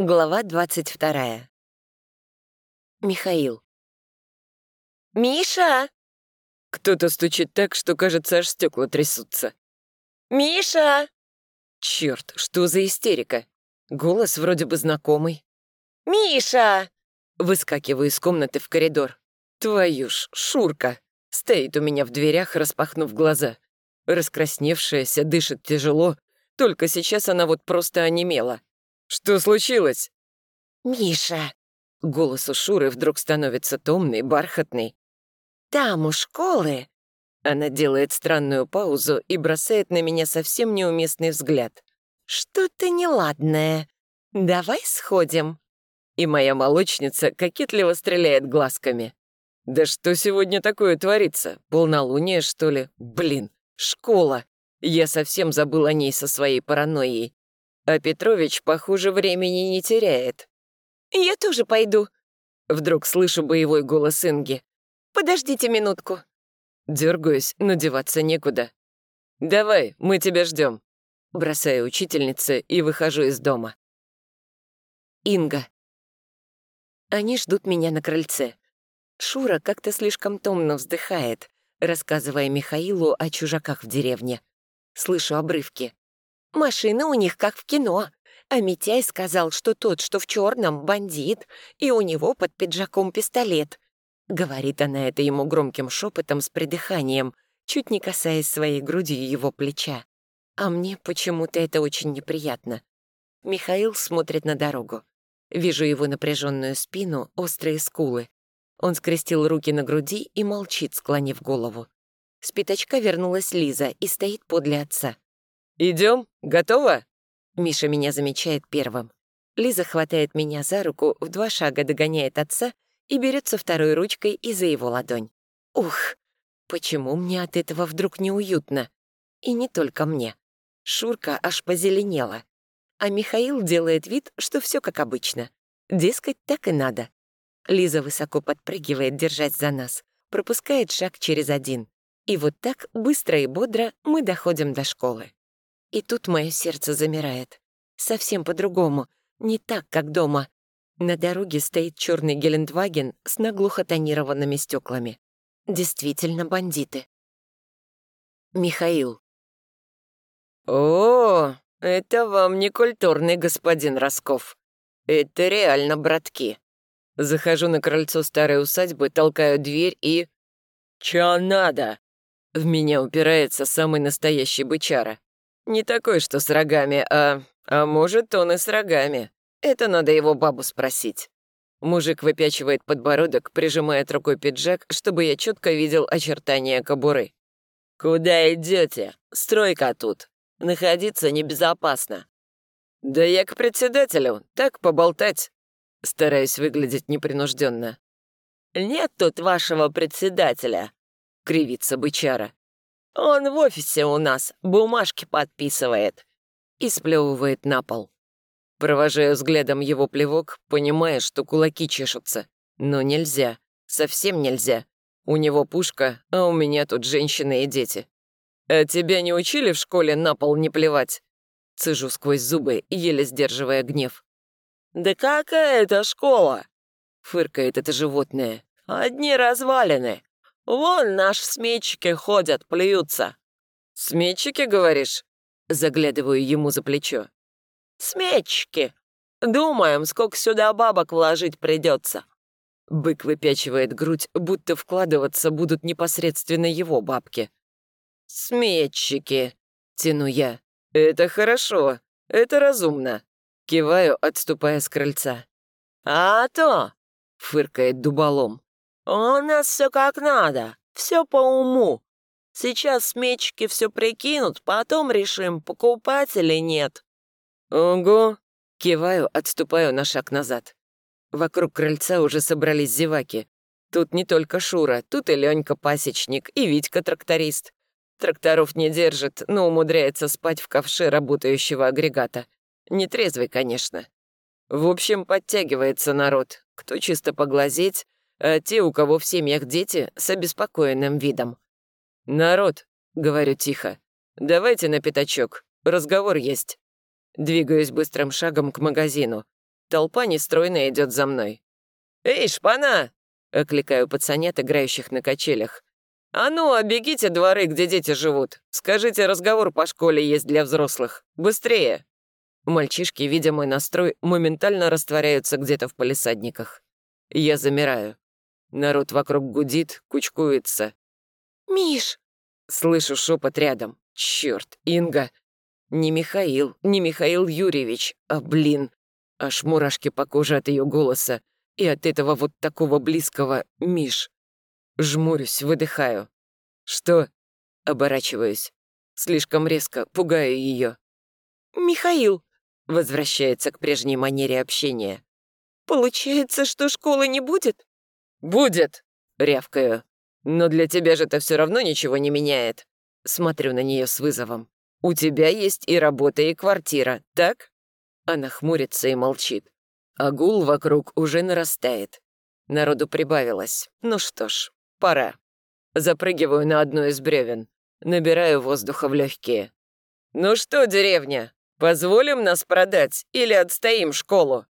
Глава 22. Михаил. «Миша!» Кто-то стучит так, что, кажется, аж стекла трясутся. «Миша!» Черт, что за истерика? Голос вроде бы знакомый. «Миша!» Выскакиваю из комнаты в коридор. Твою ж, Шурка! Стоит у меня в дверях, распахнув глаза. Раскрасневшаяся, дышит тяжело. Только сейчас она вот просто онемела. «Что случилось?» «Миша!» Голос у Шуры вдруг становится томный, бархатный. «Там у школы!» Она делает странную паузу и бросает на меня совсем неуместный взгляд. «Что-то неладное. Давай сходим». И моя молочница кокетливо стреляет глазками. «Да что сегодня такое творится? Полнолуние, что ли? Блин, школа. Я совсем забыл о ней со своей паранойей. А Петрович, похоже, времени не теряет. «Я тоже пойду», — вдруг слышу боевой голос Инги. «Подождите минутку». Дергаюсь, но деваться некуда. «Давай, мы тебя ждем. Бросаю учительнице и выхожу из дома. Инга. Они ждут меня на крыльце. Шура как-то слишком томно вздыхает, рассказывая Михаилу о чужаках в деревне. Слышу обрывки. Машины у них как в кино. А Митяй сказал, что тот, что в черном, бандит, и у него под пиджаком пистолет. Говорит она это ему громким шепотом с придыханием, чуть не касаясь своей груди и его плеча. А мне почему-то это очень неприятно. Михаил смотрит на дорогу. Вижу его напряженную спину, острые скулы. Он скрестил руки на груди и молчит, склонив голову. С пятачка вернулась Лиза и стоит подле отца. Идем? Готова?» Миша меня замечает первым. Лиза хватает меня за руку, в два шага догоняет отца и берется второй ручкой и за его ладонь. Ух, почему мне от этого вдруг неуютно? И не только мне. Шурка аж позеленела. А Михаил делает вид, что все как обычно. Дескать, так и надо. Лиза высоко подпрыгивает, держась за нас, пропускает шаг через один. И вот так, быстро и бодро, мы доходим до школы. И тут мое сердце замирает. Совсем по-другому, не так, как дома. На дороге стоит черный Гелендваген с наглухо тонированными стеклами. Действительно бандиты. Михаил. «О, это вам не культурный господин Росков. Это реально братки». Захожу на крыльцо старой усадьбы, толкаю дверь и... «Чё надо?» В меня упирается самый настоящий бычара. Не такой, что с рогами, а... А может, он и с рогами. Это надо его бабу спросить. Мужик выпячивает подбородок, прижимает рукой пиджак, чтобы я четко видел очертания кобуры. «Куда идете? Стройка тут. Находиться небезопасно». «Да я к председателю, так поболтать». Стараюсь выглядеть непринужденно. «Нет тут вашего председателя», — кривится бычара. Он в офисе у нас, бумажки подписывает. И сплевывает на пол. Провожаю взглядом его плевок, понимая, что кулаки чешутся. Но нельзя, совсем нельзя. У него пушка, а у меня тут женщины и дети. А тебя не учили в школе на пол не плевать? Цежу сквозь зубы, еле сдерживая гнев. «Да какая это школа?» — фыркает это животное. «Одни развалины. Вон наши сметчики ходят, плюются». «Сметчики, говоришь?» Заглядываю ему за плечо. «Сметчики. Думаем, сколько сюда бабок вложить придется». Бык выпячивает грудь, будто вкладываться будут непосредственно его бабки. «Сметчики», — тяну я. «Это хорошо, это разумно». Киваю, отступая с крыльца. «А то», — фыркает дуболом. «У нас все как надо, все по уму. Сейчас смечки все прикинут, потом решим, покупать или нет». «Ого!» — киваю, отступаю на шаг назад. Вокруг крыльца уже собрались зеваки. Тут не только Шура, тут и Ленька пасечник, и Витька тракторист. Тракторов не держит, но умудряется спать в ковше работающего агрегата. Нетрезвый, конечно. В общем, подтягивается народ. Кто чисто поглазеть, а те, у кого в семьях дети, с обеспокоенным видом. «Народ», — говорю тихо, — «давайте на пятачок, разговор есть». Двигаюсь быстрым шагом к магазину. Толпа нестройно идет за мной. «Эй, шпана!» — окликаю пацанят, играющих на качелях. «А ну, обегите дворы, где дети живут. Скажите, разговор по школе есть для взрослых. Быстрее!» Мальчишки, видя мой настрой, моментально растворяются где-то в палисадниках. Я замираю. Народ вокруг гудит, кучкуется. «Миш!» Слышу шепот рядом. Черт, Инга. Не Михаил, не Михаил Юрьевич, а блин. Аж мурашки по коже от ее голоса. И от этого вот такого близкого Миш. Жмурюсь, выдыхаю. «Что?» Оборачиваюсь. Слишком резко, пугаю ее. «Михаил!» Возвращается к прежней манере общения. «Получается, что школы не будет?» «Будет!» — рявкаю. «Но для тебя же это все равно ничего не меняет». Смотрю на нее с вызовом. «У тебя есть и работа, и квартира, так?» Она хмурится и молчит. А гул вокруг уже нарастает. Народу прибавилось. Ну что ж, пора. Запрыгиваю на одно из бревен. Набираю воздуха в легкие. «Ну что, деревня, позволим нас продать или отстоим школу?»